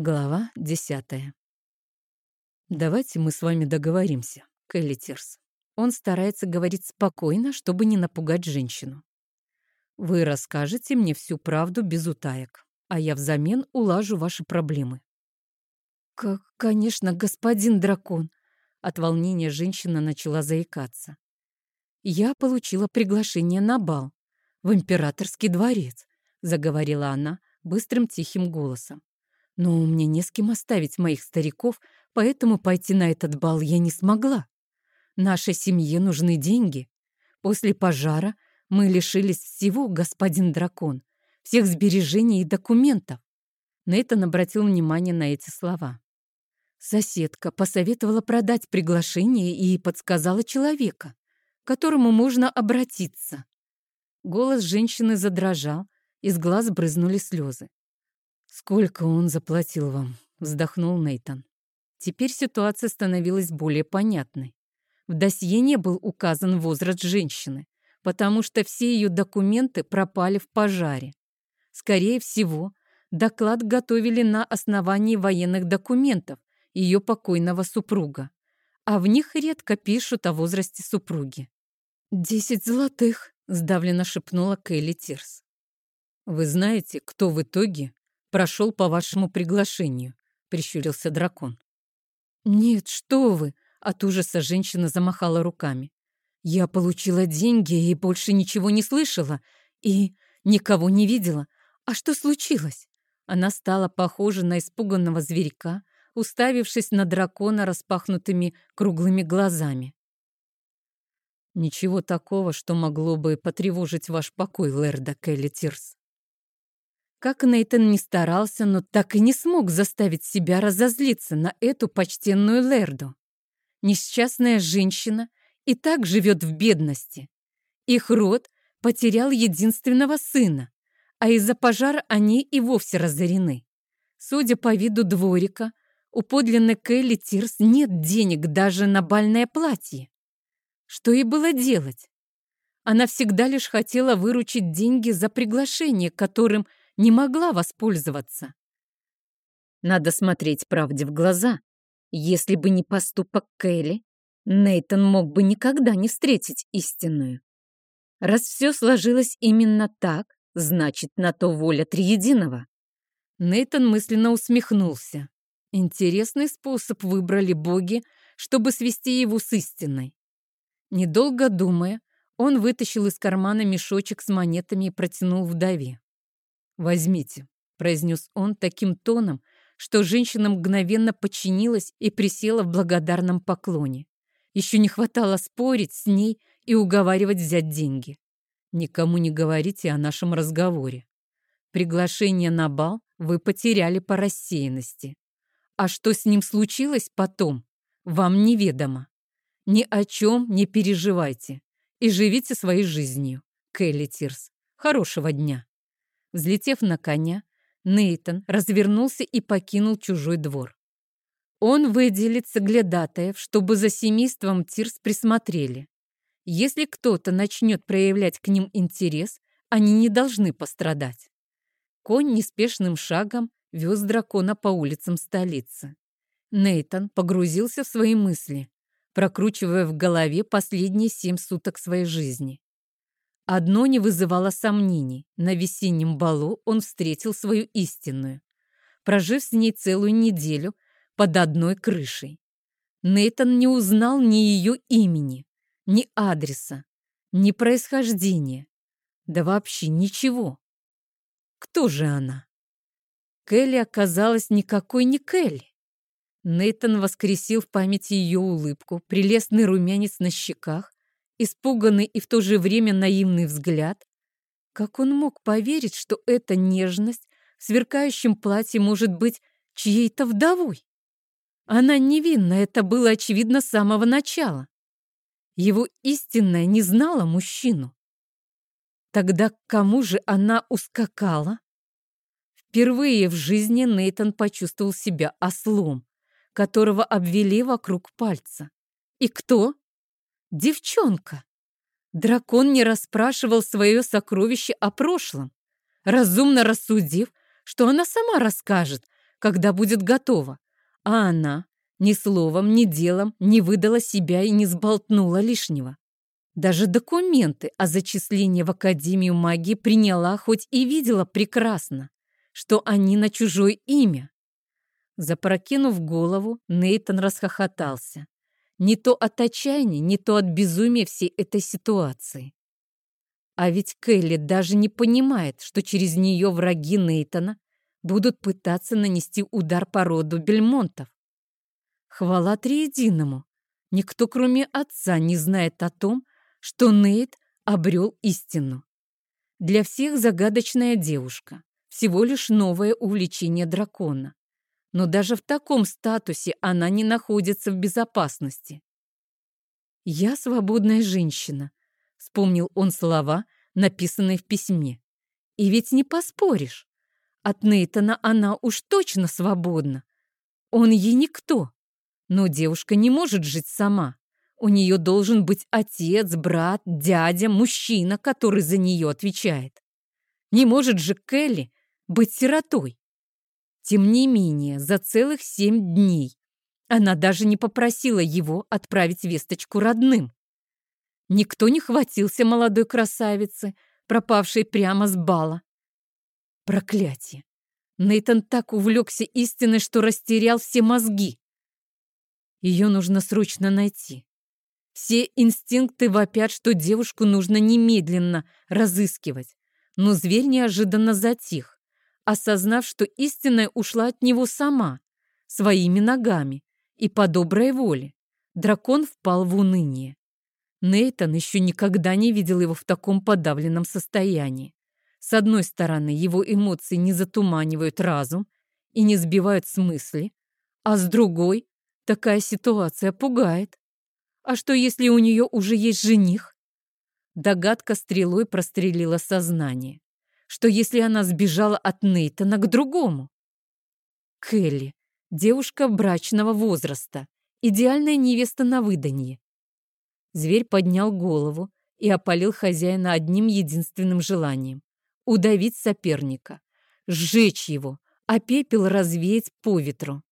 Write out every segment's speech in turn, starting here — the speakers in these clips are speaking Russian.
Глава десятая. «Давайте мы с вами договоримся, Келли Тирс». Он старается говорить спокойно, чтобы не напугать женщину. «Вы расскажете мне всю правду без утаек, а я взамен улажу ваши проблемы». «Как, конечно, господин дракон!» От волнения женщина начала заикаться. «Я получила приглашение на бал в императорский дворец», заговорила она быстрым тихим голосом. Но мне не с кем оставить моих стариков, поэтому пойти на этот бал я не смогла. Нашей семье нужны деньги. После пожара мы лишились всего, господин дракон, всех сбережений и документов. Нейтан обратил внимание на эти слова. Соседка посоветовала продать приглашение и подсказала человека, к которому можно обратиться. Голос женщины задрожал, из глаз брызнули слезы. «Сколько он заплатил вам?» — вздохнул Нейтан. Теперь ситуация становилась более понятной. В досье не был указан возраст женщины, потому что все ее документы пропали в пожаре. Скорее всего, доклад готовили на основании военных документов ее покойного супруга, а в них редко пишут о возрасте супруги. «Десять золотых», — сдавленно шепнула Келли Тирс. «Вы знаете, кто в итоге прошел по вашему приглашению», — прищурился дракон. «Нет, что вы!» — от ужаса женщина замахала руками. «Я получила деньги и больше ничего не слышала, и никого не видела. А что случилось?» Она стала похожа на испуганного зверька, уставившись на дракона распахнутыми круглыми глазами. «Ничего такого, что могло бы потревожить ваш покой, Лерда Келли Тирс. Как Нейтан не старался, но так и не смог заставить себя разозлиться на эту почтенную Лерду. Несчастная женщина и так живет в бедности. Их род потерял единственного сына, а из-за пожара они и вовсе разорены. Судя по виду дворика, у подлинной Келли Тирс нет денег даже на бальное платье. Что ей было делать? Она всегда лишь хотела выручить деньги за приглашение, которым не могла воспользоваться. Надо смотреть правде в глаза. Если бы не поступок Келли, Нейтон мог бы никогда не встретить истинную. Раз все сложилось именно так, значит, на то воля Триединого. Нейтон мысленно усмехнулся. Интересный способ выбрали боги, чтобы свести его с истиной. Недолго думая, он вытащил из кармана мешочек с монетами и протянул вдове. «Возьмите», — произнес он таким тоном, что женщина мгновенно подчинилась и присела в благодарном поклоне. Еще не хватало спорить с ней и уговаривать взять деньги. Никому не говорите о нашем разговоре. Приглашение на бал вы потеряли по рассеянности. А что с ним случилось потом, вам неведомо. Ни о чем не переживайте и живите своей жизнью. Келли Тирс. Хорошего дня. Взлетев на коня, Нейтон развернулся и покинул чужой двор. Он выделит соглядатаев, чтобы за семейством Тирс присмотрели. Если кто-то начнет проявлять к ним интерес, они не должны пострадать. Конь неспешным шагом вез дракона по улицам столицы. Нейтон погрузился в свои мысли, прокручивая в голове последние семь суток своей жизни. Одно не вызывало сомнений. На весеннем балу он встретил свою истинную, прожив с ней целую неделю под одной крышей. Нейтан не узнал ни ее имени, ни адреса, ни происхождения, да вообще ничего. Кто же она? Келли оказалась никакой не Келли. Нейтан воскресил в памяти ее улыбку, прелестный румянец на щеках, испуганный и в то же время наивный взгляд. Как он мог поверить, что эта нежность в сверкающем платье может быть чьей-то вдовой? Она невинна, это было очевидно с самого начала. Его истинная не знала мужчину. Тогда к кому же она ускакала? Впервые в жизни Нейтон почувствовал себя ослом, которого обвели вокруг пальца. И кто? Девчонка! Дракон не расспрашивал свое сокровище о прошлом, разумно рассудив, что она сама расскажет, когда будет готова. А она ни словом, ни делом не выдала себя и не сболтнула лишнего. Даже документы о зачислении в Академию магии приняла, хоть и видела прекрасно, что они на чужое имя. Запрокинув голову, Нейтон расхохотался. Не то от отчаяния, не то от безумия всей этой ситуации. А ведь Келли даже не понимает, что через нее враги Нейтона будут пытаться нанести удар по роду Бельмонтов. Хвала триединому. Никто, кроме отца, не знает о том, что Нейт обрел истину. Для всех загадочная девушка, всего лишь новое увлечение дракона. Но даже в таком статусе она не находится в безопасности. «Я свободная женщина», — вспомнил он слова, написанные в письме. «И ведь не поспоришь. От Нейтана она уж точно свободна. Он ей никто. Но девушка не может жить сама. У нее должен быть отец, брат, дядя, мужчина, который за нее отвечает. Не может же Келли быть сиротой. Тем не менее, за целых семь дней она даже не попросила его отправить весточку родным. Никто не хватился молодой красавицы, пропавшей прямо с бала. Проклятие! Нейтан так увлекся истиной, что растерял все мозги. Ее нужно срочно найти. Все инстинкты вопят, что девушку нужно немедленно разыскивать. Но зверь неожиданно затих, осознав, что истинная ушла от него сама, своими ногами и по доброй воле. Дракон впал в уныние. Нейтан еще никогда не видел его в таком подавленном состоянии. С одной стороны, его эмоции не затуманивают разум и не сбивают с мысли, а с другой, такая ситуация пугает. А что, если у нее уже есть жених? Догадка стрелой прострелила сознание. Что, если она сбежала от Нейтана к другому? Келли, девушка брачного возраста, идеальная невеста на выданье. Зверь поднял голову и опалил хозяина одним единственным желанием удавить соперника, сжечь его, а пепел развеять по ветру.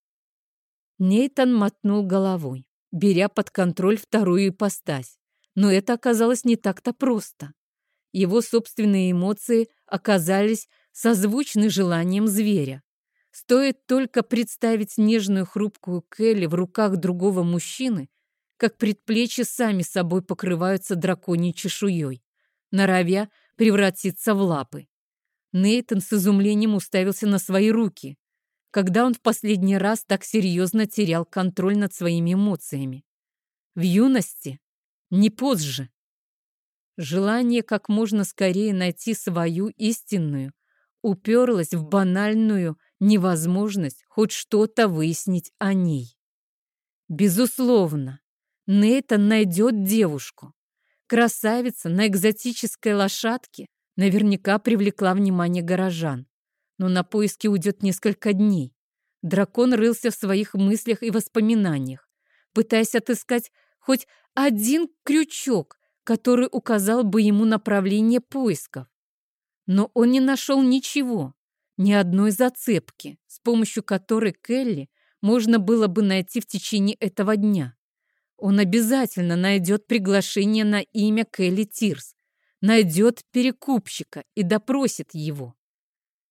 Нейтан мотнул головой, беря под контроль вторую ипостась. Но это оказалось не так-то просто. Его собственные эмоции оказались созвучны желанием зверя. Стоит только представить нежную хрупкую Келли в руках другого мужчины, как предплечья сами собой покрываются драконьей чешуей, норовя превратиться в лапы. Нейтан с изумлением уставился на свои руки, когда он в последний раз так серьезно терял контроль над своими эмоциями. В юности, не позже. Желание как можно скорее найти свою истинную уперлось в банальную невозможность хоть что-то выяснить о ней. Безусловно, Нейтан найдет девушку, Красавица на экзотической лошадке наверняка привлекла внимание горожан. Но на поиски уйдет несколько дней. Дракон рылся в своих мыслях и воспоминаниях, пытаясь отыскать хоть один крючок, который указал бы ему направление поисков. Но он не нашел ничего, ни одной зацепки, с помощью которой Келли можно было бы найти в течение этого дня. Он обязательно найдет приглашение на имя Келли Тирс, найдет перекупщика и допросит его.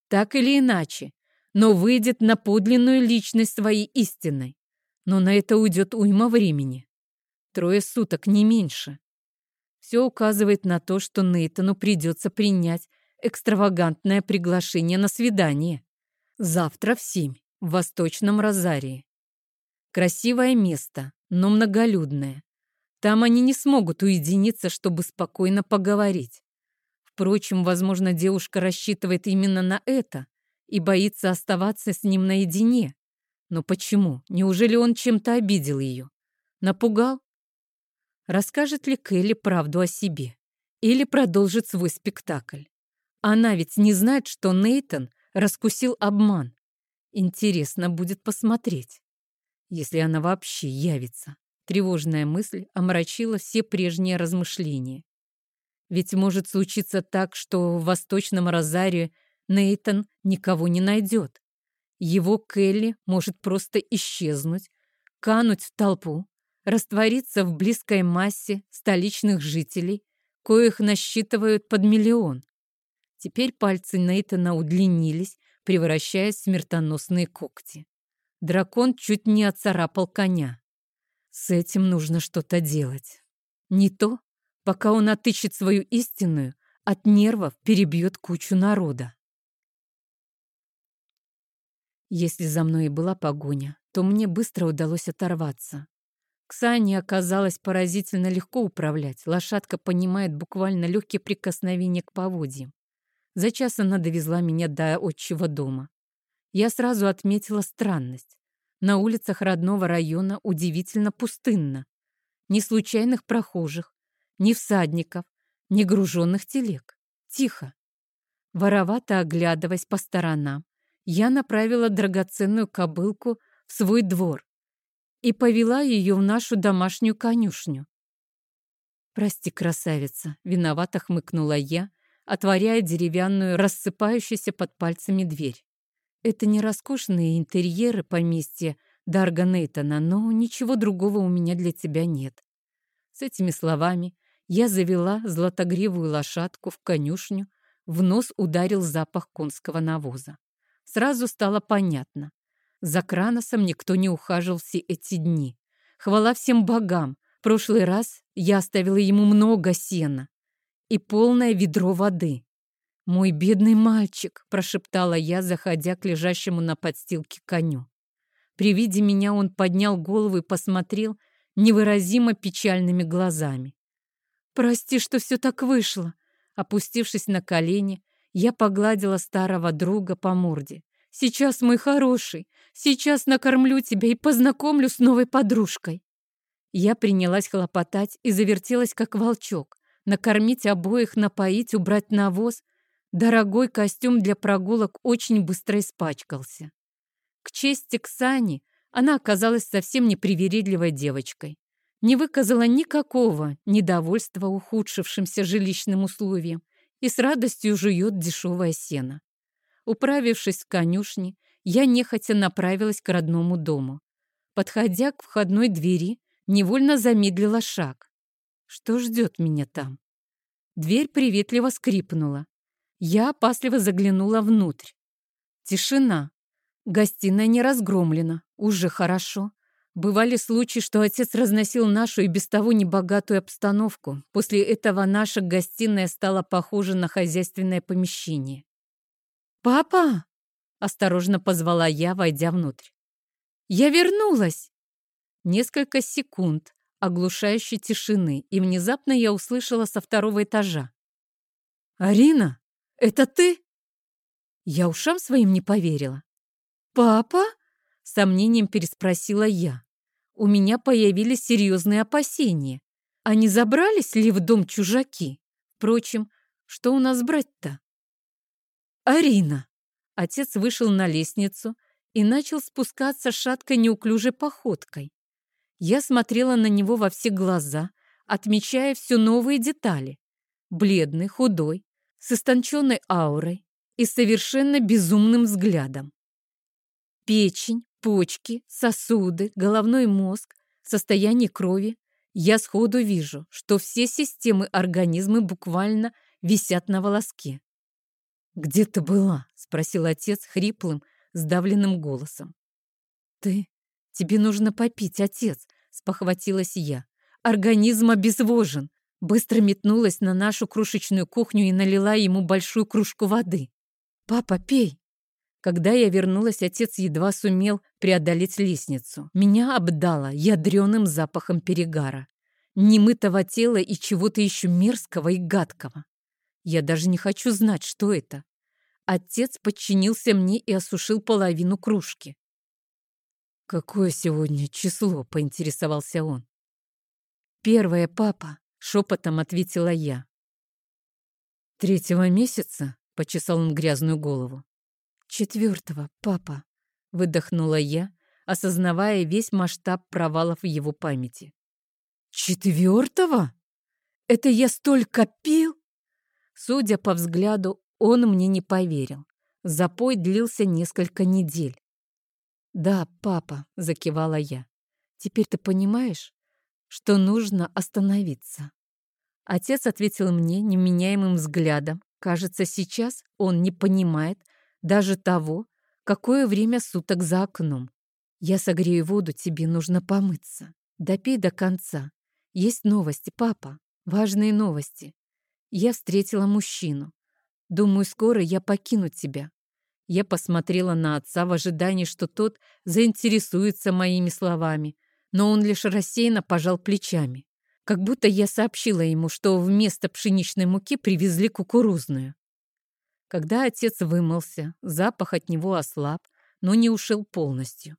Так или иначе, но выйдет на подлинную личность своей истинной. Но на это уйдет уйма времени. Трое суток, не меньше. Все указывает на то, что Нейтану придется принять экстравагантное приглашение на свидание. Завтра в семь в Восточном Розарии. Красивое место, но многолюдное. Там они не смогут уединиться, чтобы спокойно поговорить. Впрочем, возможно, девушка рассчитывает именно на это и боится оставаться с ним наедине. Но почему? Неужели он чем-то обидел ее? Напугал? Расскажет ли Келли правду о себе? Или продолжит свой спектакль? Она ведь не знает, что Нейтон раскусил обман. Интересно будет посмотреть если она вообще явится. Тревожная мысль омрачила все прежние размышления. Ведь может случиться так, что в Восточном Розаре Нейтон никого не найдет. Его Келли может просто исчезнуть, кануть в толпу, раствориться в близкой массе столичных жителей, коих насчитывают под миллион. Теперь пальцы Нейтана удлинились, превращаясь в смертоносные когти. Дракон чуть не оцарапал коня. С этим нужно что-то делать. Не то, пока он отыщет свою истинную, от нервов перебьет кучу народа. Если за мной и была погоня, то мне быстро удалось оторваться. Ксане оказалось поразительно легко управлять. Лошадка понимает буквально легкие прикосновения к поводьям. За час она довезла меня до отчего дома. Я сразу отметила странность. На улицах родного района удивительно пустынно. Ни случайных прохожих, ни всадников, ни груженных телег. Тихо. Воровато оглядываясь по сторонам, я направила драгоценную кобылку в свой двор и повела ее в нашу домашнюю конюшню. «Прости, красавица», — виновато хмыкнула я, отворяя деревянную, рассыпающуюся под пальцами дверь. Это не роскошные интерьеры поместья Дарга Нейтона, но ничего другого у меня для тебя нет. С этими словами я завела златогривую лошадку в конюшню, в нос ударил запах конского навоза. Сразу стало понятно. За Краносом никто не ухаживал все эти дни. Хвала всем богам, в прошлый раз я оставила ему много сена и полное ведро воды. «Мой бедный мальчик!» – прошептала я, заходя к лежащему на подстилке коню. При виде меня он поднял голову и посмотрел невыразимо печальными глазами. «Прости, что все так вышло!» Опустившись на колени, я погладила старого друга по морде. «Сейчас, мой хороший, сейчас накормлю тебя и познакомлю с новой подружкой!» Я принялась хлопотать и завертелась, как волчок. Накормить обоих, напоить, убрать навоз. Дорогой костюм для прогулок очень быстро испачкался. К чести Ксани, она оказалась совсем непривередливой девочкой. Не выказала никакого недовольства ухудшившимся жилищным условиям и с радостью жует дешевое сено. Управившись в конюшне, я нехотя направилась к родному дому. Подходя к входной двери, невольно замедлила шаг. Что ждет меня там? Дверь приветливо скрипнула. Я опасливо заглянула внутрь. Тишина. Гостиная не разгромлена. Уже хорошо. Бывали случаи, что отец разносил нашу и без того небогатую обстановку. После этого наша гостиная стала похожа на хозяйственное помещение. «Папа!» — осторожно позвала я, войдя внутрь. «Я вернулась!» Несколько секунд оглушающей тишины, и внезапно я услышала со второго этажа. «Арина, это ты?» Я ушам своим не поверила. «Папа?» — сомнением переспросила я. У меня появились серьезные опасения. А не забрались ли в дом чужаки? Впрочем, что у нас брать-то? «Арина!» Отец вышел на лестницу и начал спускаться шаткой неуклюжей походкой. Я смотрела на него во все глаза, отмечая все новые детали. Бледный, худой, с истонченной аурой и совершенно безумным взглядом. Печень, почки, сосуды, головной мозг, состояние крови. Я сходу вижу, что все системы организма буквально висят на волоске. «Где ты была?» — спросил отец хриплым, сдавленным голосом. «Ты «Тебе нужно попить, отец», — спохватилась я. «Организм обезвожен». Быстро метнулась на нашу крошечную кухню и налила ему большую кружку воды. «Папа, пей!» Когда я вернулась, отец едва сумел преодолеть лестницу. Меня обдало ядреным запахом перегара, немытого тела и чего-то еще мерзкого и гадкого. Я даже не хочу знать, что это. Отец подчинился мне и осушил половину кружки. «Какое сегодня число?» — поинтересовался он. «Первое, папа», — шепотом ответила я. «Третьего месяца?» — почесал он грязную голову. «Четвертого, папа», — выдохнула я, осознавая весь масштаб провалов в его памяти. «Четвертого? Это я столько пил?» Судя по взгляду, он мне не поверил. Запой длился несколько недель. «Да, папа», — закивала я. «Теперь ты понимаешь, что нужно остановиться?» Отец ответил мне неменяемым взглядом. Кажется, сейчас он не понимает даже того, какое время суток за окном. «Я согрею воду, тебе нужно помыться. Допей до конца. Есть новости, папа, важные новости. Я встретила мужчину. Думаю, скоро я покину тебя. Я посмотрела на отца в ожидании, что тот заинтересуется моими словами, но он лишь рассеянно пожал плечами, как будто я сообщила ему, что вместо пшеничной муки привезли кукурузную. Когда отец вымылся, запах от него ослаб, но не ушел полностью.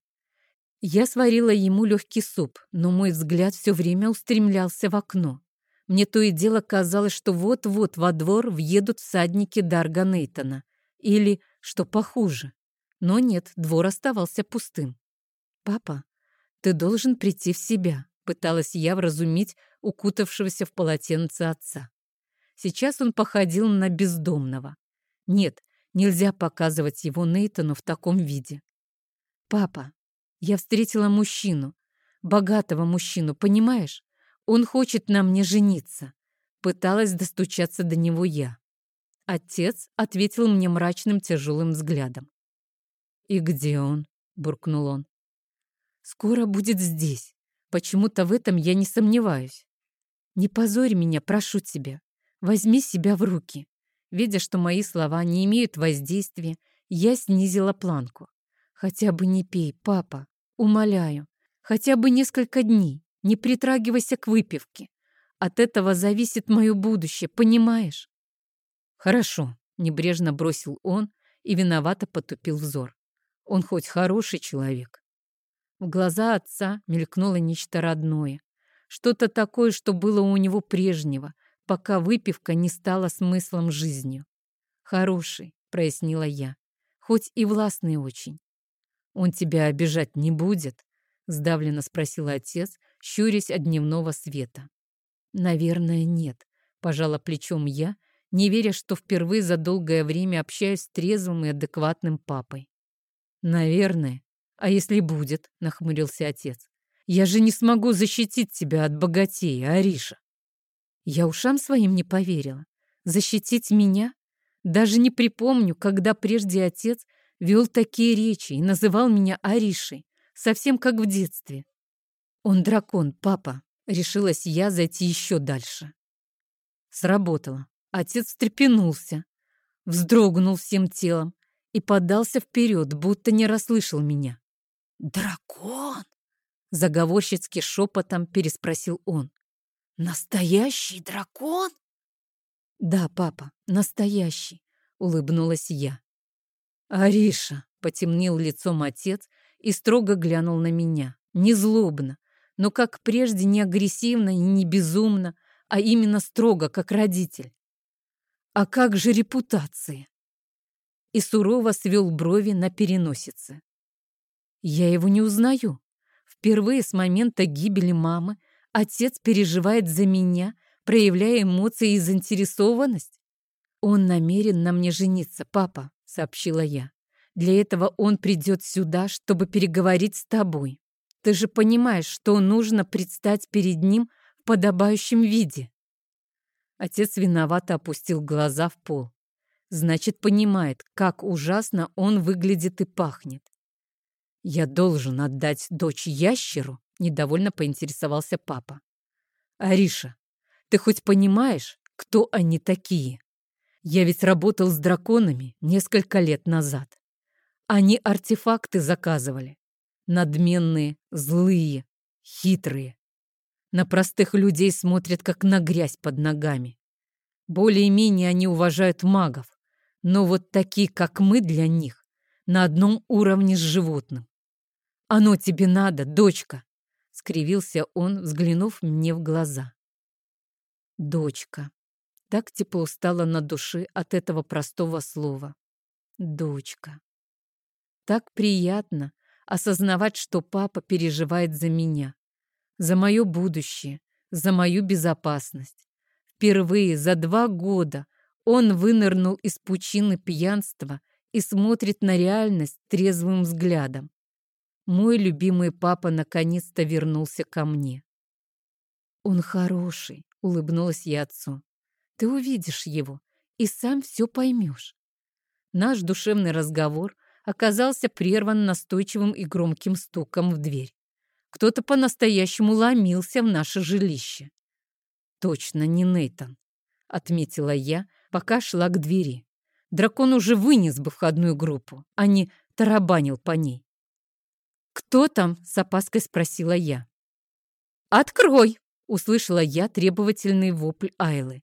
Я сварила ему легкий суп, но мой взгляд все время устремлялся в окно. Мне то и дело казалось, что вот-вот во двор въедут всадники Дарга Нейтона или что похуже. Но нет, двор оставался пустым. «Папа, ты должен прийти в себя», — пыталась я вразумить укутавшегося в полотенце отца. Сейчас он походил на бездомного. Нет, нельзя показывать его Нейтану в таком виде. «Папа, я встретила мужчину, богатого мужчину, понимаешь? Он хочет на мне жениться». Пыталась достучаться до него я. Отец ответил мне мрачным тяжелым взглядом. «И где он?» — буркнул он. «Скоро будет здесь. Почему-то в этом я не сомневаюсь. Не позорь меня, прошу тебя. Возьми себя в руки». Видя, что мои слова не имеют воздействия, я снизила планку. «Хотя бы не пей, папа. Умоляю. Хотя бы несколько дней. Не притрагивайся к выпивке. От этого зависит мое будущее, понимаешь?» «Хорошо», — небрежно бросил он и виновато потупил взор. «Он хоть хороший человек». В глаза отца мелькнуло нечто родное. Что-то такое, что было у него прежнего, пока выпивка не стала смыслом жизни. «Хороший», — прояснила я, — «хоть и властный очень». «Он тебя обижать не будет?» — сдавленно спросил отец, щурясь от дневного света. «Наверное, нет», — пожала плечом я не веря, что впервые за долгое время общаюсь с трезвым и адекватным папой. «Наверное. А если будет?» — нахмурился отец. «Я же не смогу защитить тебя от богатея, Ариша». Я ушам своим не поверила. Защитить меня? Даже не припомню, когда прежде отец вел такие речи и называл меня Аришей, совсем как в детстве. Он дракон, папа. Решилась я зайти еще дальше. Сработало. Отец встрепенулся, вздрогнул всем телом и подался вперед, будто не расслышал меня. «Дракон?» — заговорщицки шепотом переспросил он. «Настоящий дракон?» «Да, папа, настоящий», — улыбнулась я. «Ариша!» — потемнел лицом отец и строго глянул на меня. Не злобно, но как прежде не агрессивно и не безумно, а именно строго, как родитель. А как же репутация? И сурово свел брови на переносице. Я его не узнаю. Впервые с момента гибели мамы отец переживает за меня, проявляя эмоции и заинтересованность. Он намерен на мне жениться, папа, сообщила я. Для этого он придет сюда, чтобы переговорить с тобой. Ты же понимаешь, что нужно предстать перед ним в подобающем виде. Отец виновато опустил глаза в пол. Значит, понимает, как ужасно он выглядит и пахнет. «Я должен отдать дочь ящеру?» — недовольно поинтересовался папа. «Ариша, ты хоть понимаешь, кто они такие? Я ведь работал с драконами несколько лет назад. Они артефакты заказывали. Надменные, злые, хитрые. На простых людей смотрят, как на грязь под ногами. Более-менее они уважают магов, но вот такие, как мы, для них на одном уровне с животным. «Оно тебе надо, дочка!» — скривился он, взглянув мне в глаза. «Дочка!» Так тепло стало на душе от этого простого слова. «Дочка!» Так приятно осознавать, что папа переживает за меня за мое будущее, за мою безопасность. Впервые за два года он вынырнул из пучины пьянства и смотрит на реальность трезвым взглядом. Мой любимый папа наконец-то вернулся ко мне. «Он хороший», — улыбнулась я отцу. «Ты увидишь его и сам все поймешь». Наш душевный разговор оказался прерван настойчивым и громким стуком в дверь. Кто-то по-настоящему ломился в наше жилище. «Точно не Нейтан», — отметила я, пока шла к двери. Дракон уже вынес бы входную группу, а не тарабанил по ней. «Кто там?» — с опаской спросила я. «Открой!» — услышала я требовательный вопль Айлы.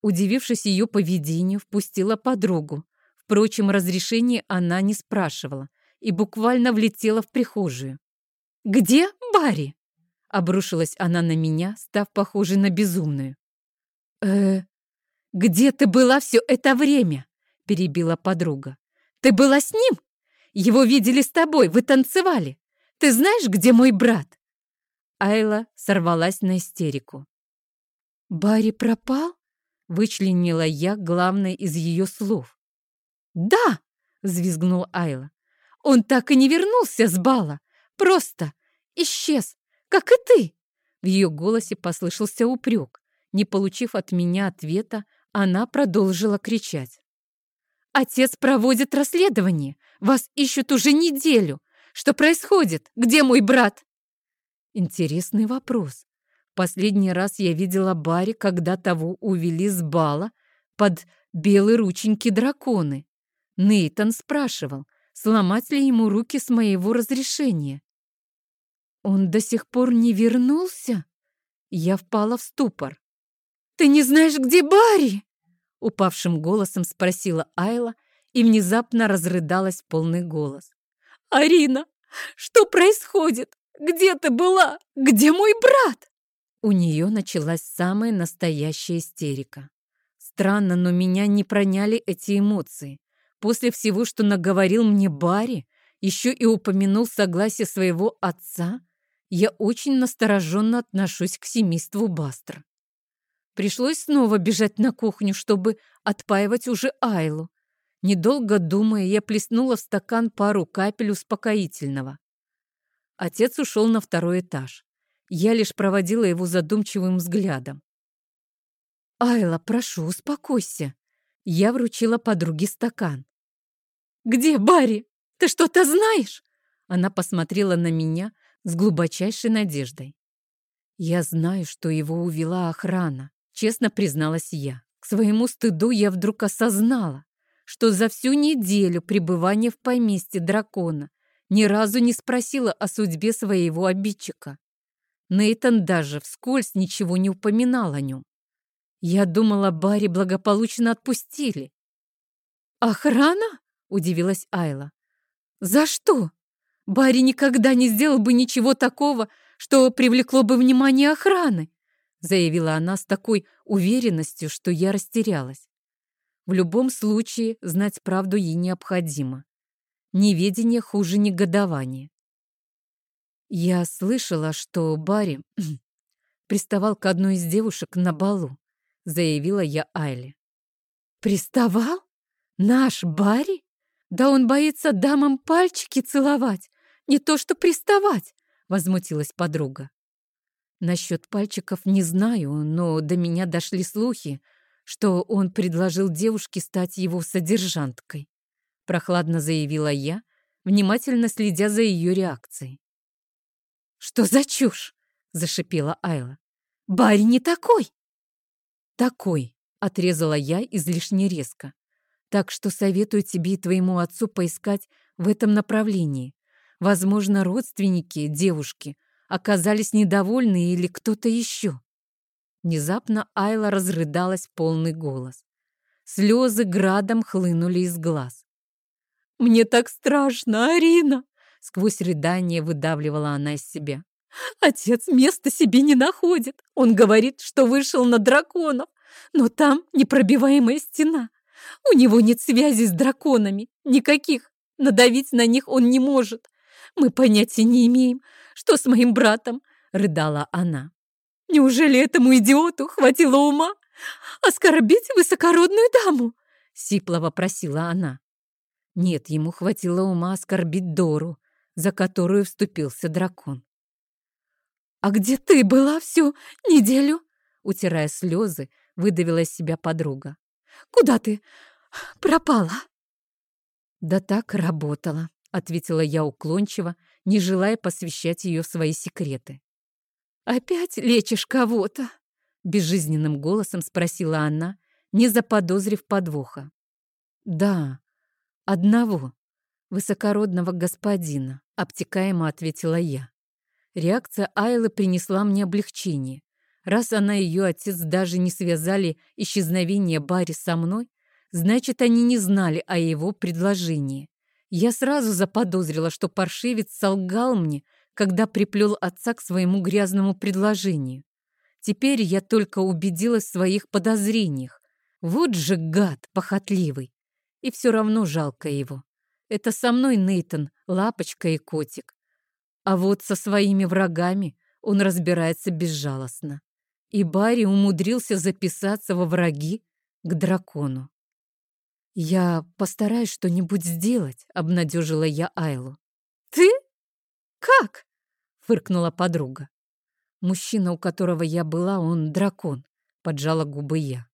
Удивившись ее поведению, впустила подругу. Впрочем, разрешения она не спрашивала и буквально влетела в прихожую. «Где Барри?» — обрушилась она на меня, став похожей на безумную. «Э, где ты была все это время?» — перебила подруга. «Ты была с ним?» Его видели с тобой, вы танцевали. Ты знаешь, где мой брат?» Айла сорвалась на истерику. «Барри пропал?» — вычленила я главное из ее слов. «Да!» — взвизгнул Айла. «Он так и не вернулся с бала. Просто исчез, как и ты!» В ее голосе послышался упрек. Не получив от меня ответа, она продолжила кричать. «Отец проводит расследование. Вас ищут уже неделю. Что происходит? Где мой брат?» Интересный вопрос. Последний раз я видела Барри, когда того увели с бала под белые рученьки драконы. Нейтан спрашивал, сломать ли ему руки с моего разрешения. Он до сих пор не вернулся? Я впала в ступор. «Ты не знаешь, где Барри?» Упавшим голосом спросила Айла и внезапно разрыдалась полный голос. «Арина, что происходит? Где ты была? Где мой брат?» У нее началась самая настоящая истерика. Странно, но меня не проняли эти эмоции. После всего, что наговорил мне Барри, еще и упомянул согласие своего отца, я очень настороженно отношусь к семейству Бастер. Пришлось снова бежать на кухню, чтобы отпаивать уже Айлу. Недолго думая, я плеснула в стакан пару капель успокоительного. Отец ушел на второй этаж. Я лишь проводила его задумчивым взглядом. «Айла, прошу, успокойся». Я вручила подруге стакан. «Где Барри? Ты что-то знаешь?» Она посмотрела на меня с глубочайшей надеждой. «Я знаю, что его увела охрана. Честно призналась я. К своему стыду я вдруг осознала, что за всю неделю пребывания в поместье дракона ни разу не спросила о судьбе своего обидчика. Нейтан даже вскользь ничего не упоминал о нем. Я думала, Барри благополучно отпустили. «Охрана?» — удивилась Айла. «За что? Барри никогда не сделал бы ничего такого, что привлекло бы внимание охраны заявила она с такой уверенностью, что я растерялась. В любом случае, знать правду ей необходимо. Неведение хуже негодования. Я слышала, что Барри приставал к одной из девушек на балу, заявила я Айле. Приставал? Наш Барри? Да он боится дамам пальчики целовать, не то что приставать, возмутилась подруга. Насчет пальчиков не знаю, но до меня дошли слухи, что он предложил девушке стать его содержанткой. Прохладно заявила я, внимательно следя за ее реакцией. «Что за чушь?» — зашипела Айла. «Барри не такой!» «Такой!» — отрезала я излишне резко. «Так что советую тебе и твоему отцу поискать в этом направлении. Возможно, родственники девушки — оказались недовольны или кто-то еще. Внезапно Айла разрыдалась в полный голос. Слезы градом хлынули из глаз. «Мне так страшно, Арина!» Сквозь рыдание выдавливала она из себя. «Отец места себе не находит. Он говорит, что вышел на драконов, но там непробиваемая стена. У него нет связи с драконами, никаких. Надавить на них он не может. Мы понятия не имеем, что с моим братом?» — рыдала она. «Неужели этому идиоту хватило ума оскорбить высокородную даму?» — сипло вопросила она. «Нет, ему хватило ума оскорбить Дору», — за которую вступился дракон. «А где ты была всю неделю?» Утирая слезы, выдавила из себя подруга. «Куда ты пропала?» «Да так работала», — ответила я уклончиво, не желая посвящать ее в свои секреты. «Опять лечишь кого-то?» — безжизненным голосом спросила она, не заподозрив подвоха. «Да, одного, высокородного господина», — обтекаемо ответила я. Реакция Айлы принесла мне облегчение. Раз она и ее отец даже не связали исчезновение Барри со мной, значит, они не знали о его предложении. Я сразу заподозрила, что паршивец солгал мне, когда приплел отца к своему грязному предложению. Теперь я только убедилась в своих подозрениях. Вот же гад похотливый. И все равно жалко его. Это со мной Нейтон, лапочка и котик. А вот со своими врагами он разбирается безжалостно. И Барри умудрился записаться во враги к дракону. «Я постараюсь что-нибудь сделать», — обнадежила я Айлу. «Ты? Как?» — фыркнула подруга. «Мужчина, у которого я была, он дракон», — поджала губы я.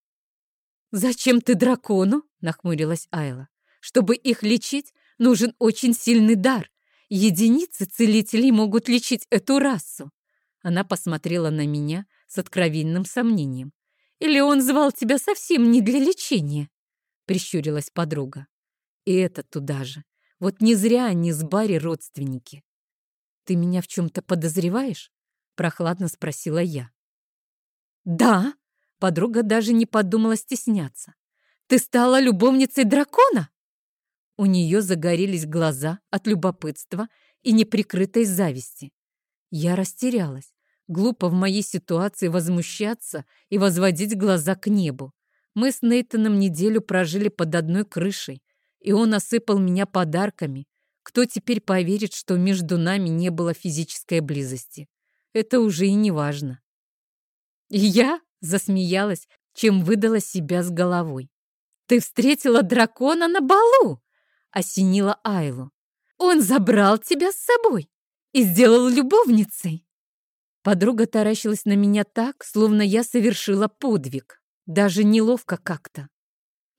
«Зачем ты дракону?» — нахмурилась Айла. «Чтобы их лечить, нужен очень сильный дар, Единицы целителей могут лечить эту расу. Она посмотрела на меня с откровенным сомнением. Или он звал тебя совсем не для лечения? Прищурилась подруга. И это туда же. Вот не зря они с Барри родственники. Ты меня в чем-то подозреваешь? Прохладно спросила я. Да, подруга даже не подумала стесняться. Ты стала любовницей дракона? У нее загорелись глаза от любопытства и неприкрытой зависти. Я растерялась. Глупо в моей ситуации возмущаться и возводить глаза к небу. Мы с Нейтаном неделю прожили под одной крышей, и он осыпал меня подарками. Кто теперь поверит, что между нами не было физической близости? Это уже и не важно. я засмеялась, чем выдала себя с головой. «Ты встретила дракона на балу!» осенила Айлу. «Он забрал тебя с собой и сделал любовницей!» Подруга таращилась на меня так, словно я совершила подвиг. Даже неловко как-то.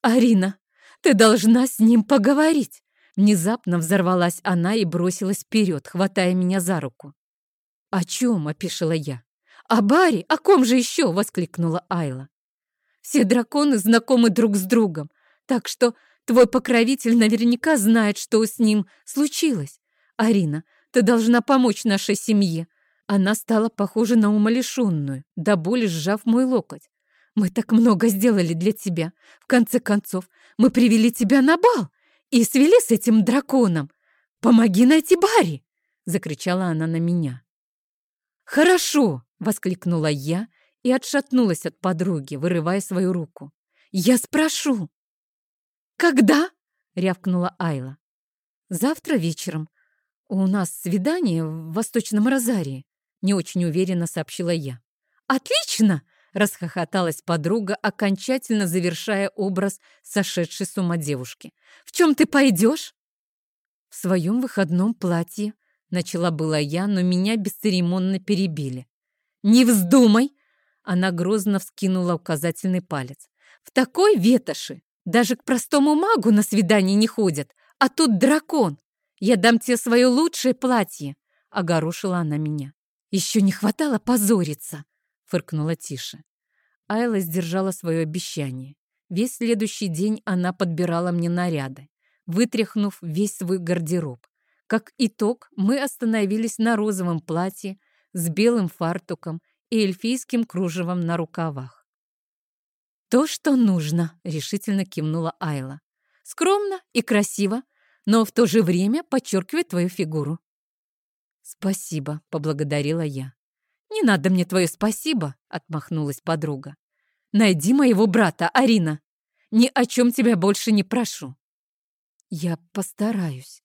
«Арина, ты должна с ним поговорить!» Внезапно взорвалась она и бросилась вперед, хватая меня за руку. «О чем?» — опишила я. «О Баре? О ком же еще?» — воскликнула Айла. «Все драконы знакомы друг с другом, так что Твой покровитель наверняка знает, что с ним случилось. Арина, ты должна помочь нашей семье. Она стала похожа на умалишенную, до боли сжав мой локоть. Мы так много сделали для тебя. В конце концов, мы привели тебя на бал и свели с этим драконом. Помоги найти Барри!» — закричала она на меня. «Хорошо!» — воскликнула я и отшатнулась от подруги, вырывая свою руку. «Я спрошу!» «Когда?» — рявкнула Айла. «Завтра вечером. У нас свидание в Восточном Розарии», — не очень уверенно сообщила я. «Отлично!» — расхохоталась подруга, окончательно завершая образ сошедшей с ума девушки. «В чем ты пойдешь?» «В своем выходном платье», — начала была я, но меня бесцеремонно перебили. «Не вздумай!» — она грозно вскинула указательный палец. «В такой ветоши даже к простому магу на свидание не ходят, а тут дракон. Я дам тебе свое лучшее платье, — огорошила она меня. Еще не хватало позориться, — фыркнула Тише. Айла сдержала свое обещание. Весь следующий день она подбирала мне наряды, вытряхнув весь свой гардероб. Как итог, мы остановились на розовом платье с белым фартуком и эльфийским кружевом на рукавах. «То, что нужно», — решительно кивнула Айла. «Скромно и красиво, но в то же время подчеркивает твою фигуру». «Спасибо», — поблагодарила я. «Не надо мне твое спасибо», — отмахнулась подруга. «Найди моего брата, Арина. Ни о чем тебя больше не прошу». «Я постараюсь».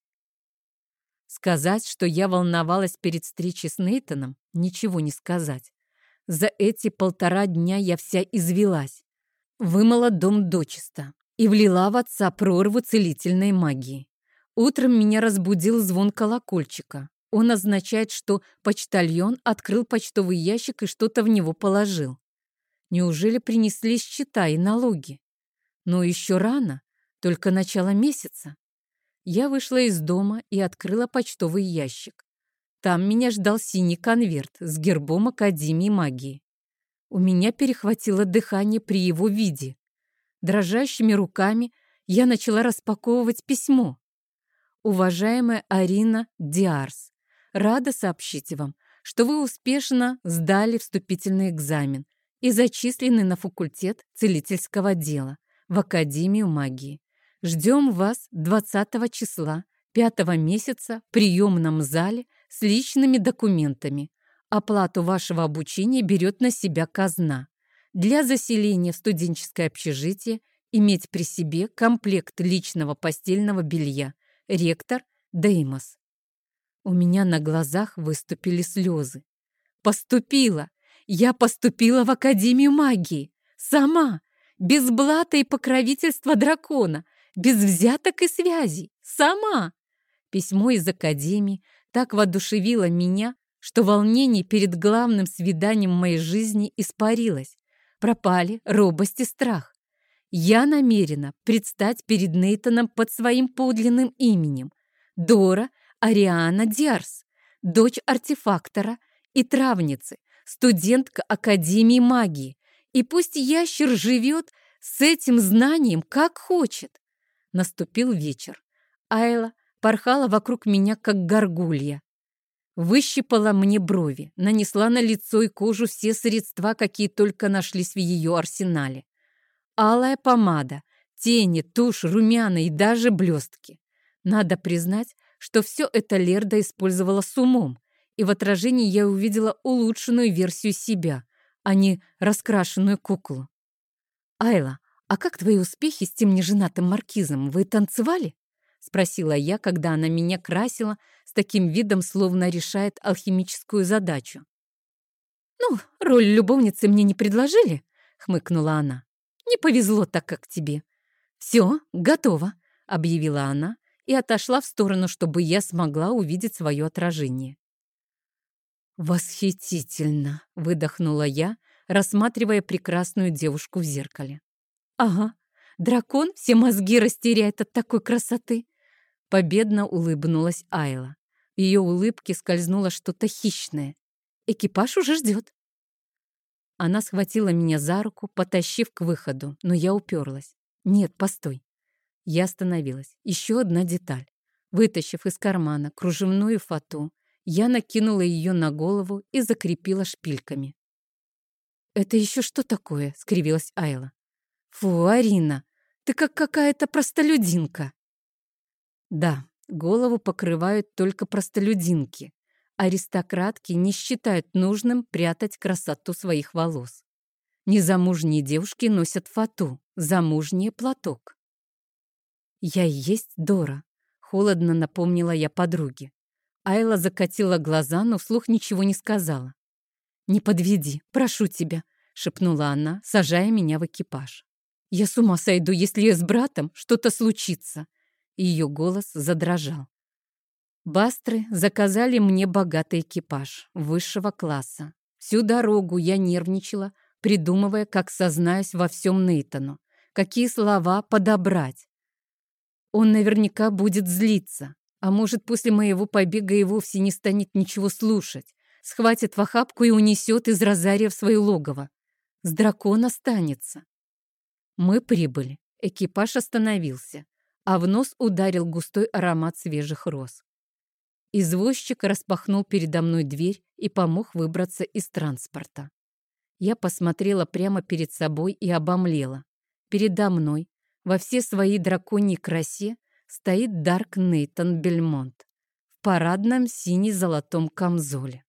Сказать, что я волновалась перед встречей с Нейтаном, ничего не сказать. За эти полтора дня я вся извелась. Вымыла дом дочисто и влила в отца прорву целительной магии. Утром меня разбудил звон колокольчика. Он означает, что почтальон открыл почтовый ящик и что-то в него положил. Неужели принесли счета и налоги? Но еще рано, только начало месяца. Я вышла из дома и открыла почтовый ящик. Там меня ждал синий конверт с гербом Академии магии. У меня перехватило дыхание при его виде. Дрожащими руками я начала распаковывать письмо. Уважаемая Арина Диарс, рада сообщить вам, что вы успешно сдали вступительный экзамен и зачислены на факультет целительского дела в Академию магии. Ждем вас 20 числа 5 месяца в приемном зале с личными документами. Оплату вашего обучения берет на себя казна. Для заселения в студенческое общежитие иметь при себе комплект личного постельного белья. Ректор Деймос. У меня на глазах выступили слезы. Поступила! Я поступила в Академию магии. Сама! Без блата и покровительства дракона. Без взяток и связей. Сама! Письмо из Академии так воодушевило меня, что волнение перед главным свиданием моей жизни испарилось. Пропали робость и страх. Я намерена предстать перед Нейтаном под своим подлинным именем. Дора Ариана Диарс, дочь артефактора и травницы, студентка Академии магии. И пусть ящер живет с этим знанием, как хочет. Наступил вечер. Айла порхала вокруг меня, как горгулья. Выщипала мне брови, нанесла на лицо и кожу все средства, какие только нашлись в ее арсенале. Алая помада, тени, тушь, румяна и даже блестки. Надо признать, что все это Лерда использовала с умом, и в отражении я увидела улучшенную версию себя, а не раскрашенную куклу. «Айла, а как твои успехи с тем неженатым маркизом? Вы танцевали?» — спросила я, когда она меня красила с таким видом, словно решает алхимическую задачу. «Ну, роль любовницы мне не предложили», — хмыкнула она. «Не повезло так, как тебе». «Все, готово», — объявила она и отошла в сторону, чтобы я смогла увидеть свое отражение. «Восхитительно!» — выдохнула я, рассматривая прекрасную девушку в зеркале. «Ага, дракон все мозги растеряет от такой красоты!» Победно улыбнулась Айла. В ее улыбке скользнуло что-то хищное. «Экипаж уже ждет!» Она схватила меня за руку, потащив к выходу, но я уперлась. «Нет, постой!» Я остановилась. Еще одна деталь. Вытащив из кармана кружевную фату, я накинула ее на голову и закрепила шпильками. «Это еще что такое?» — скривилась Айла. «Фу, Арина, ты как какая-то простолюдинка!» Да, голову покрывают только простолюдинки. Аристократки не считают нужным прятать красоту своих волос. Незамужние девушки носят фату, замужние — платок. «Я и есть Дора», — холодно напомнила я подруге. Айла закатила глаза, но вслух ничего не сказала. «Не подведи, прошу тебя», — шепнула она, сажая меня в экипаж. «Я с ума сойду, если с братом что-то случится». Ее голос задрожал. Бастры заказали мне богатый экипаж высшего класса. Всю дорогу я нервничала, придумывая, как сознаюсь во всем Нейтану, какие слова подобрать. Он наверняка будет злиться, а может, после моего побега и вовсе не станет ничего слушать, схватит в охапку и унесет из Розария в свое логово. С дракона останется. Мы прибыли. Экипаж остановился, а в нос ударил густой аромат свежих роз. Извозчик распахнул передо мной дверь и помог выбраться из транспорта. Я посмотрела прямо перед собой и обомлела. Передо мной, во все свои драконьи красе, стоит Дарк Нейтан Бельмонт в парадном сине-золотом камзоле.